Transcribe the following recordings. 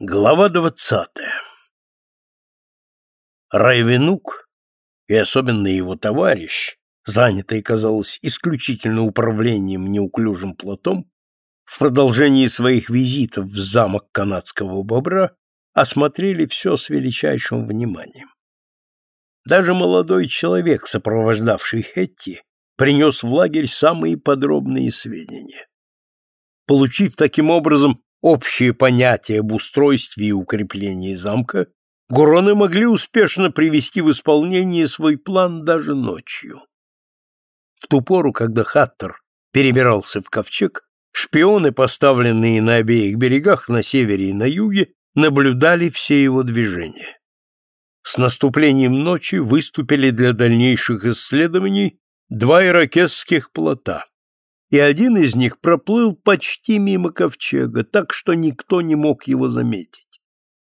Глава двадцатая Райвенук, и особенно его товарищ, занятый, казалось, исключительно управлением неуклюжим плотом, в продолжении своих визитов в замок канадского бобра осмотрели все с величайшим вниманием. Даже молодой человек, сопровождавший Хетти, принес в лагерь самые подробные сведения. Получив таким образом общее понятие об устройстве и укреплении замка, Гуроны могли успешно привести в исполнение свой план даже ночью. В ту пору, когда Хаттер перебирался в ковчег, шпионы, поставленные на обеих берегах, на севере и на юге, наблюдали все его движения. С наступлением ночи выступили для дальнейших исследований два иракесских плота, и один из них проплыл почти мимо ковчега, так что никто не мог его заметить.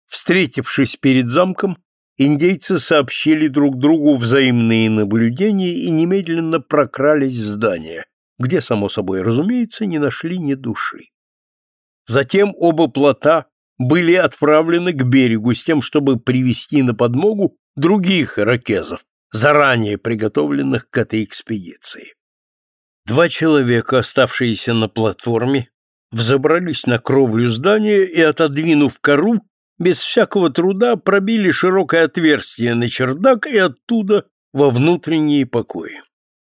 Встретившись перед замком, индейцы сообщили друг другу взаимные наблюдения и немедленно прокрались в здание, где, само собой разумеется, не нашли ни души. Затем оба плота были отправлены к берегу с тем, чтобы привести на подмогу других иракезов, заранее приготовленных к этой экспедиции. Два человека, оставшиеся на платформе, взобрались на кровлю здания и, отодвинув кору, без всякого труда пробили широкое отверстие на чердак и оттуда во внутренние покои.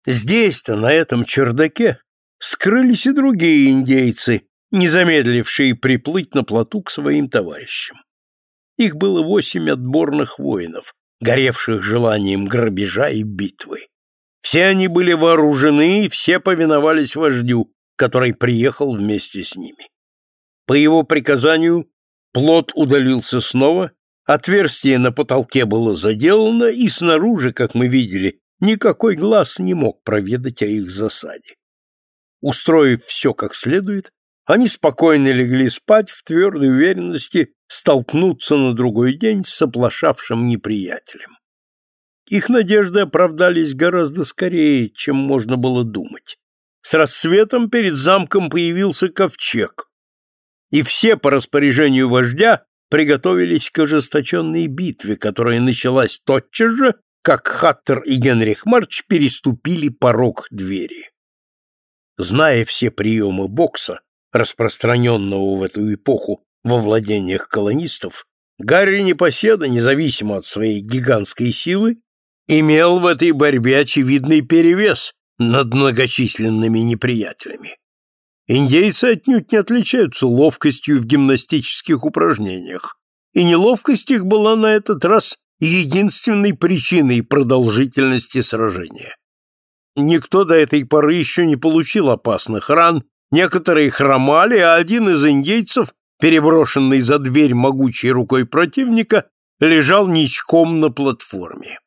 Здесь-то, на этом чердаке, скрылись и другие индейцы, не замедлившие приплыть на плоту к своим товарищам. Их было восемь отборных воинов, горевших желанием грабежа и битвы. Все они были вооружены и все повиновались вождю, который приехал вместе с ними. По его приказанию плот удалился снова, отверстие на потолке было заделано, и снаружи, как мы видели, никакой глаз не мог проведать о их засаде. Устроив все как следует, они спокойно легли спать в твердой уверенности столкнуться на другой день с оплошавшим неприятелем. Их надежды оправдались гораздо скорее, чем можно было думать. С рассветом перед замком появился ковчег, и все по распоряжению вождя приготовились к ожесточенной битве, которая началась тотчас же, как Хаттер и Генрих Марч переступили порог двери. Зная все приемы бокса, распространенного в эту эпоху во владениях колонистов, Гарри Непоседа, независимо от своей гигантской силы, имел в этой борьбе очевидный перевес над многочисленными неприятелями. Индейцы отнюдь не отличаются ловкостью в гимнастических упражнениях, и неловкость их была на этот раз единственной причиной продолжительности сражения. Никто до этой поры еще не получил опасных ран, некоторые хромали, а один из индейцев, переброшенный за дверь могучей рукой противника, лежал ничком на платформе.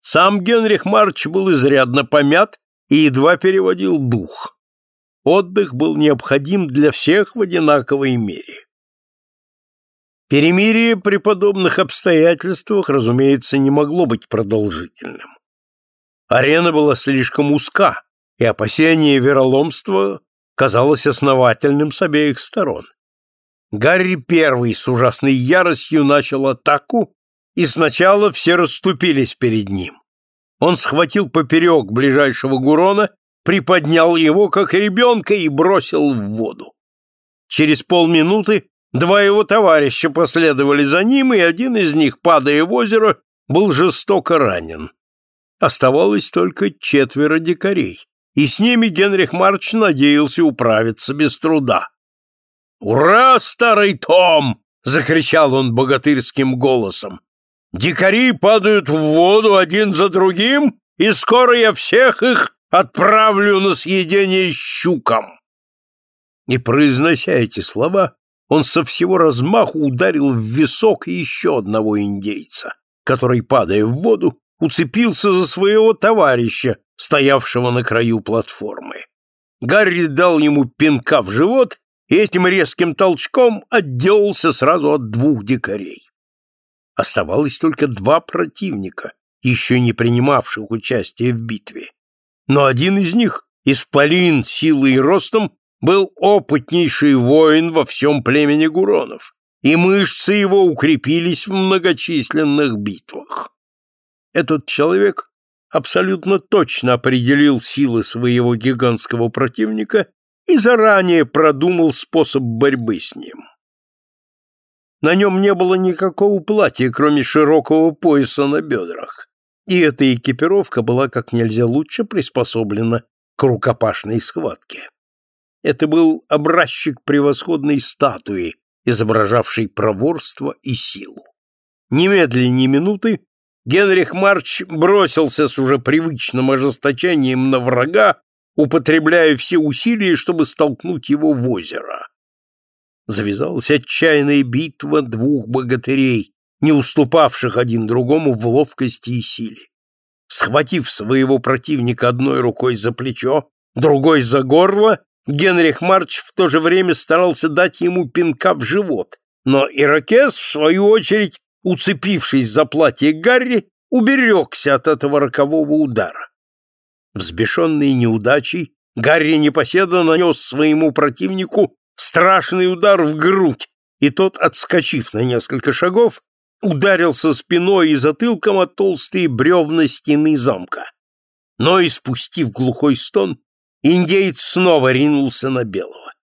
Сам Генрих Марч был изрядно помят и едва переводил дух. Отдых был необходим для всех в одинаковой мере. Перемирие при подобных обстоятельствах, разумеется, не могло быть продолжительным. Арена была слишком узка, и опасение вероломства казалось основательным с обеих сторон. Гарри первый с ужасной яростью начал атаку, и сначала все расступились перед ним. Он схватил поперек ближайшего Гурона, приподнял его, как ребенка, и бросил в воду. Через полминуты два его товарища последовали за ним, и один из них, падая в озеро, был жестоко ранен. Оставалось только четверо дикарей, и с ними Генрих Марч надеялся управиться без труда. «Ура, старый Том!» — закричал он богатырским голосом. Дикари падают в воду один за другим, и скоро я всех их отправлю на съедение щукам. И, произнося эти слова, он со всего размаху ударил в висок еще одного индейца, который, падая в воду, уцепился за своего товарища, стоявшего на краю платформы. Гарри дал ему пинка в живот и этим резким толчком отделался сразу от двух дикарей. Оставалось только два противника, еще не принимавших участия в битве. Но один из них, исполин силой и ростом, был опытнейший воин во всем племени Гуронов, и мышцы его укрепились в многочисленных битвах. Этот человек абсолютно точно определил силы своего гигантского противника и заранее продумал способ борьбы с ним. На нем не было никакого платья, кроме широкого пояса на бедрах, и эта экипировка была как нельзя лучше приспособлена к рукопашной схватке. Это был образчик превосходной статуи, изображавшей проворство и силу. Немедленно ни минуты Генрих Марч бросился с уже привычным ожесточением на врага, употребляя все усилия, чтобы столкнуть его в озеро. Завязалась отчаянная битва двух богатырей, не уступавших один другому в ловкости и силе. Схватив своего противника одной рукой за плечо, другой за горло, Генрих Марч в то же время старался дать ему пинка в живот, но Иракес, в свою очередь, уцепившись за платье Гарри, уберегся от этого рокового удара. Взбешенный неудачей, Гарри непоседа нанес своему противнику страшный удар в грудь, и тот, отскочив на несколько шагов, ударился спиной и затылком от толстые бревна стены замка. Но, испустив глухой стон, индеец снова ринулся на белого.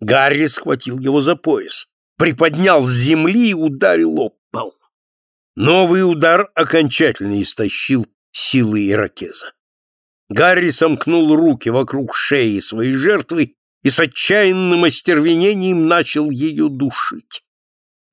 Гарри схватил его за пояс, приподнял с земли и ударил об. Новый удар окончательно истощил силы иракеза. Гарри сомкнул руки вокруг шеи своей жертвы и с отчаянным остервенением начал ее душить.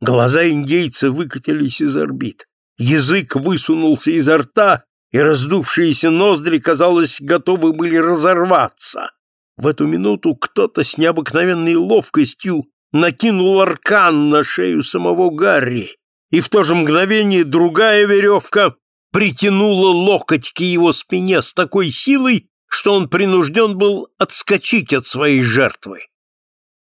Глаза индейца выкатились из орбит. Язык высунулся изо рта, и раздувшиеся ноздри, казалось, готовы были разорваться. В эту минуту кто-то с необыкновенной ловкостью накинул аркан на шею самого Гарри, и в то же мгновение другая веревка притянула локоть к его спине с такой силой, что он принужден был отскочить от своей жертвы.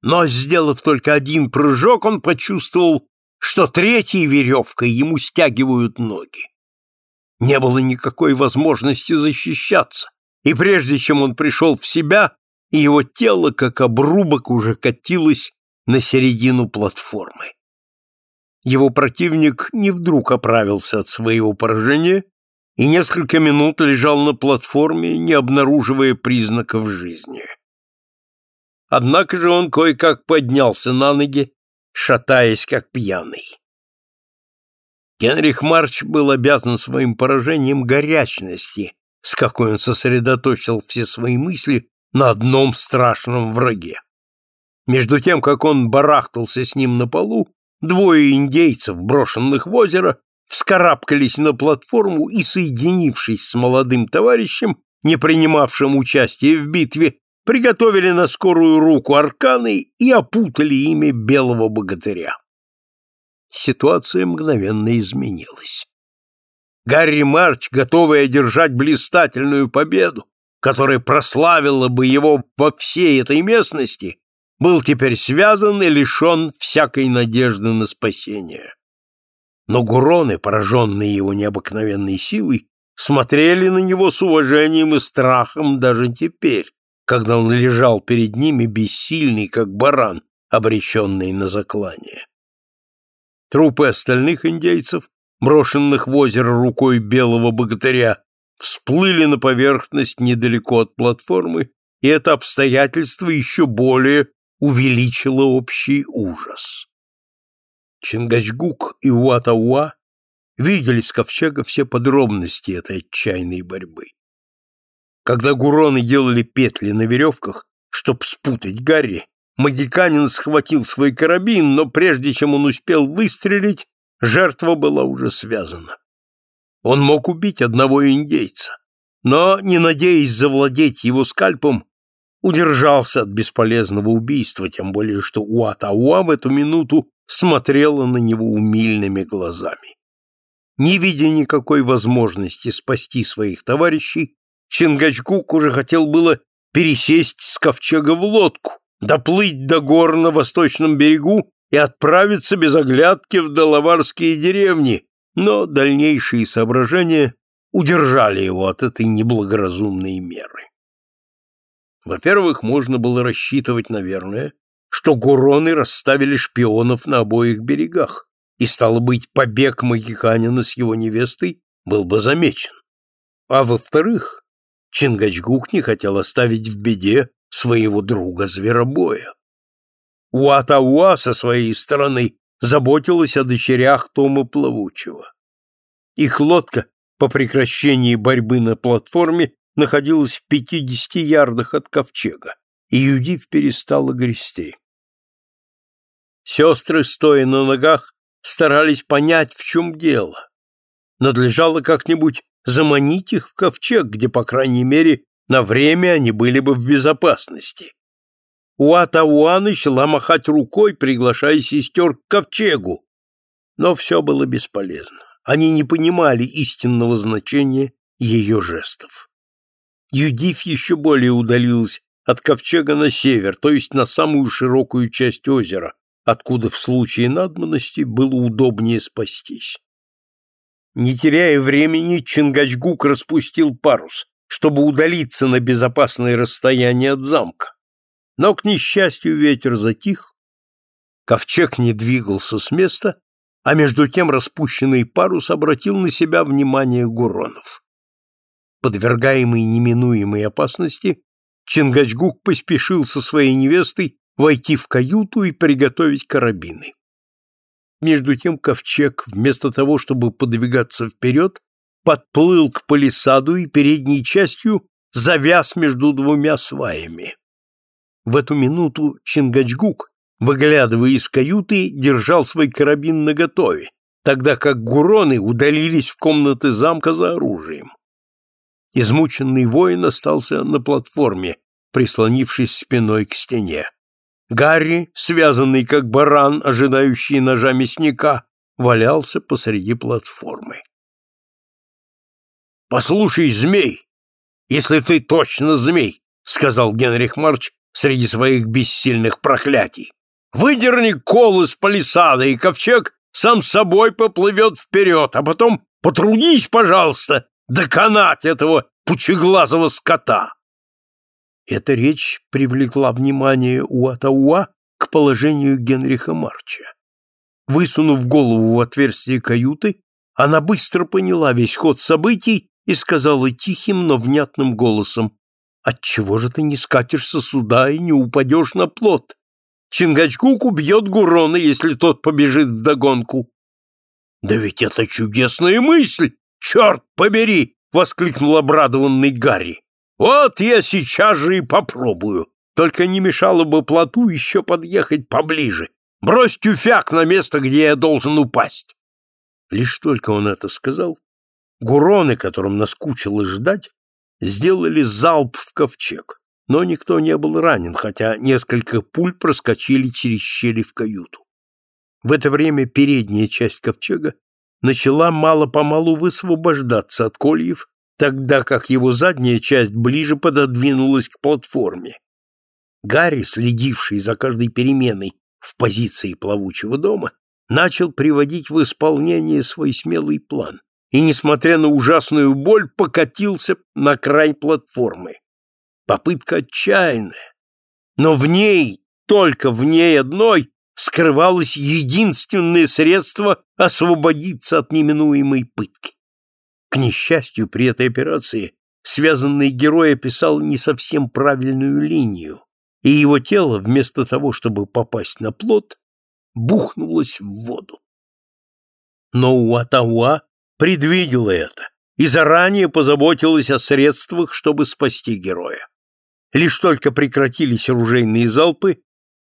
Но, сделав только один прыжок, он почувствовал, что третьей веревкой ему стягивают ноги. Не было никакой возможности защищаться, и прежде чем он пришел в себя, его тело, как обрубок, уже катилось на середину платформы. Его противник не вдруг оправился от своего поражения и несколько минут лежал на платформе, не обнаруживая признаков жизни. Однако же он кое-как поднялся на ноги, шатаясь как пьяный. Генрих Марч был обязан своим поражением горячности, с какой он сосредоточил все свои мысли на одном страшном враге. Между тем, как он барахтался с ним на полу, двое индейцев, брошенных в озеро, вскарабкались на платформу и, соединившись с молодым товарищем, не принимавшим участия в битве, приготовили на скорую руку арканы и опутали ими белого богатыря. Ситуация мгновенно изменилась. Гарри Марч, готовый одержать блистательную победу, которая прославила бы его во всей этой местности, был теперь связан и лишен всякой надежды на спасение. Но гуроны, пораженные его необыкновенной силой, смотрели на него с уважением и страхом даже теперь, когда он лежал перед ними бессильный, как баран, обреченный на заклание. Трупы остальных индейцев, брошенных в озеро рукой белого богатыря, всплыли на поверхность недалеко от платформы, и это обстоятельство еще более увеличило общий ужас. Чингачгук и Уатауа видели с ковчега все подробности этой отчаянной борьбы. Когда гуроны делали петли на веревках, чтобы спутать Гарри, магиканин схватил свой карабин, но прежде чем он успел выстрелить, жертва была уже связана. Он мог убить одного индейца, но, не надеясь завладеть его скальпом, удержался от бесполезного убийства, тем более что Уатауа в эту минуту смотрела на него умильными глазами. Не видя никакой возможности спасти своих товарищей, Чингачгук уже хотел было пересесть с ковчега в лодку, доплыть до гор на восточном берегу и отправиться без оглядки в Доловарские деревни, но дальнейшие соображения удержали его от этой неблагоразумной меры. Во-первых, можно было рассчитывать, наверное, что гуроны расставили шпионов на обоих берегах, и, стало быть, побег Магиканина с его невестой был бы замечен. А во-вторых, Чингачгук не хотел оставить в беде своего друга-зверобоя. Уатауа со своей стороны заботилась о дочерях Тома Плавучего. Их лодка по прекращении борьбы на платформе находилась в 50 ярдах от ковчега, и Юдив перестала грести. Сестры, стоя на ногах, старались понять, в чем дело. Надлежало как-нибудь заманить их в ковчег, где, по крайней мере, на время они были бы в безопасности. Уатауа начала махать рукой, приглашая сестер к ковчегу. Но все было бесполезно. Они не понимали истинного значения ее жестов. Юдив еще более удалилась от ковчега на север, то есть на самую широкую часть озера, откуда в случае надобности было удобнее спастись. Не теряя времени, Чингачгук распустил парус, чтобы удалиться на безопасное расстояние от замка. Но, к несчастью, ветер затих, ковчег не двигался с места, а между тем распущенный парус обратил на себя внимание Гуронов. Подвергаемый неминуемой опасности, Чингачгук поспешил со своей невестой войти в каюту и приготовить карабины. Между тем ковчег, вместо того, чтобы подвигаться вперед, подплыл к палисаду и передней частью завяз между двумя сваями. В эту минуту Чингачгук, выглядывая из каюты, держал свой карабин наготове, тогда как гуроны удалились в комнаты замка за оружием. Измученный воин остался на платформе, прислонившись спиной к стене. Гарри, связанный как баран, ожидающий ножа мясника, валялся посреди платформы. «Послушай, змей, если ты точно змей», — сказал Генрих Марч среди своих бессильных проклятий, «выдерни кол из палисада, и ковчег сам собой поплывет вперед, а потом потрудись, пожалуйста, доконать этого пучеглазого скота». Эта речь привлекла внимание Уатауа к положению Генриха Марча. Высунув голову в отверстие каюты, она быстро поняла весь ход событий и сказала тихим, но внятным голосом, «Отчего же ты не скатишься сюда и не упадешь на плот? Чингачгук убьет Гурона, если тот побежит вдогонку». «Да ведь это чудесная мысль! Черт побери!» — воскликнул обрадованный Гарри. Вот я сейчас же и попробую. Только не мешало бы плоту еще подъехать поближе. Брось тюфяк на место, где я должен упасть. Лишь только он это сказал, гуроны, которым наскучило ждать, сделали залп в ковчег. Но никто не был ранен, хотя несколько пуль проскочили через щели в каюту. В это время передняя часть ковчега начала мало-помалу высвобождаться от кольев тогда как его задняя часть ближе пододвинулась к платформе. Гарри, следивший за каждой переменой в позиции плавучего дома, начал приводить в исполнение свой смелый план и, несмотря на ужасную боль, покатился на край платформы. Попытка отчаянная, но в ней, только в ней одной, скрывалось единственное средство освободиться от неминуемой пытки. К несчастью, при этой операции связанный герой описал не совсем правильную линию, и его тело, вместо того, чтобы попасть на плот, бухнулось в воду. Но Уатауа предвидела это и заранее позаботилась о средствах, чтобы спасти героя. Лишь только прекратились оружейные залпы,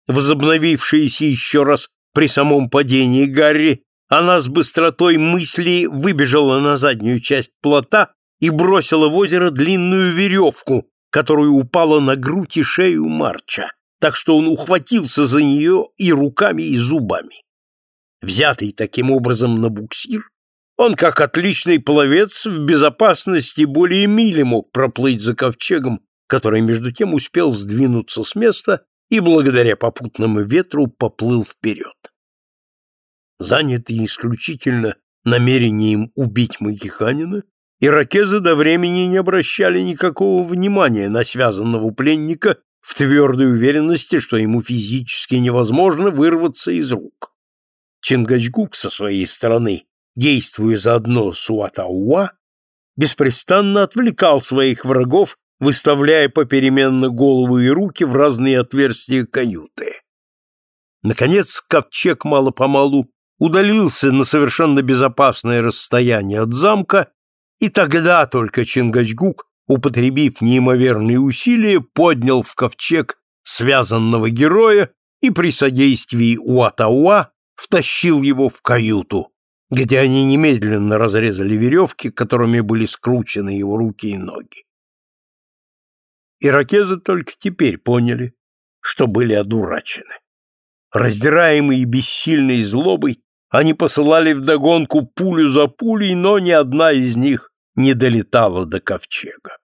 возобновившиеся еще раз при самом падении Гарри, она с быстротой мысли выбежала на заднюю часть плота и бросила в озеро длинную веревку, которая упала на грудь и шею Марча, так что он ухватился за нее и руками, и зубами. Взятый таким образом на буксир, он, как отличный пловец, в безопасности более мили мог проплыть за ковчегом, который между тем успел сдвинуться с места и благодаря попутному ветру поплыл вперед занятые исключительно намерением убить Магиканина, иракезы до времени не обращали никакого внимания на связанного пленника в твердой уверенности, что ему физически невозможно вырваться из рук. Чингачгук со своей стороны, действуя заодно с Уатауа, беспрестанно отвлекал своих врагов, выставляя попеременно головы и руки в разные отверстия каюты. Наконец, ковчег мало-помалу удалился на совершенно безопасное расстояние от замка, и тогда только Чингачгук употребив неимоверные усилия, поднял в ковчег связанного героя и при содействии Уатауа втащил его в каюту, где они немедленно разрезали веревки, которыми были скручены его руки и ноги. Иракезы только теперь поняли, что были одурачены. Раздираемые бессильной злобой, они посылали вдогонку пулю за пулей, но ни одна из них не долетала до ковчега.